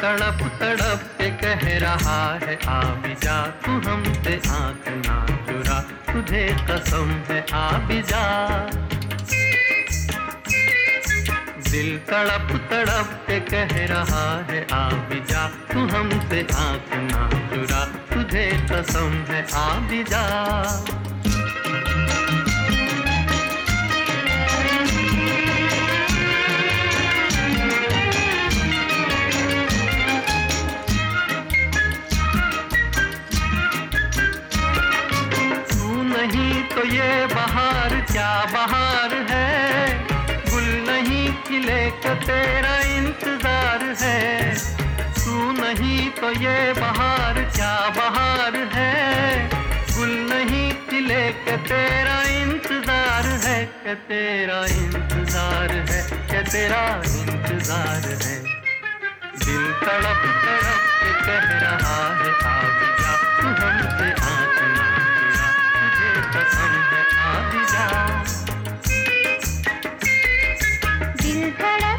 तड़प तड़प के कह रहा है, आ भी जा तू हमसे आँख ना चुरा, तुझे कसम है, आ भी जा। दिल तड़प तड़प के कह रहा है, आ भी जा तू हमसे आँख ना चुरा, तुझे कसम है, आ भी जा। तो ये बहार, क्या बहार है? गुल नहीं खिले का तेरा इंतज़ार है। तू नहीं तो ये बहार, क्या बहार है? गुल नहीं खिले का तेरा इंतज़ार है। क्या तेरा इंतज़ार है? क्या तेरा इंतज़ार है? दिल तड़प तड़प के कह रहा है आ जा तू हमसे आँख दिल धड़क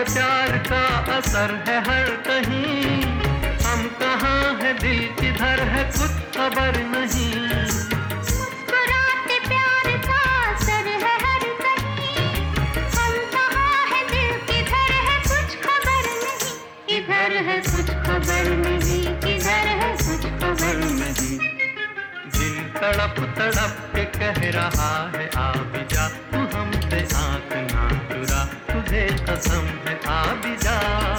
मुस्कुराते प्यार का असर है हर कहीं। हम कहाँ है दिल किधर है कुछ खबर नहीं। मुस्कुराते प्यार का असर है हर कहीं। हम कहाँ है दिल किधर है कुछ खबर नहीं। किधर है कुछ खबर नहीं किधर है कुछ खबर नहीं। दिल तड़प तड़प के कह रहा है आ जा तू हमसे आँख ना चुरा। तुझे कसम है आबिदा।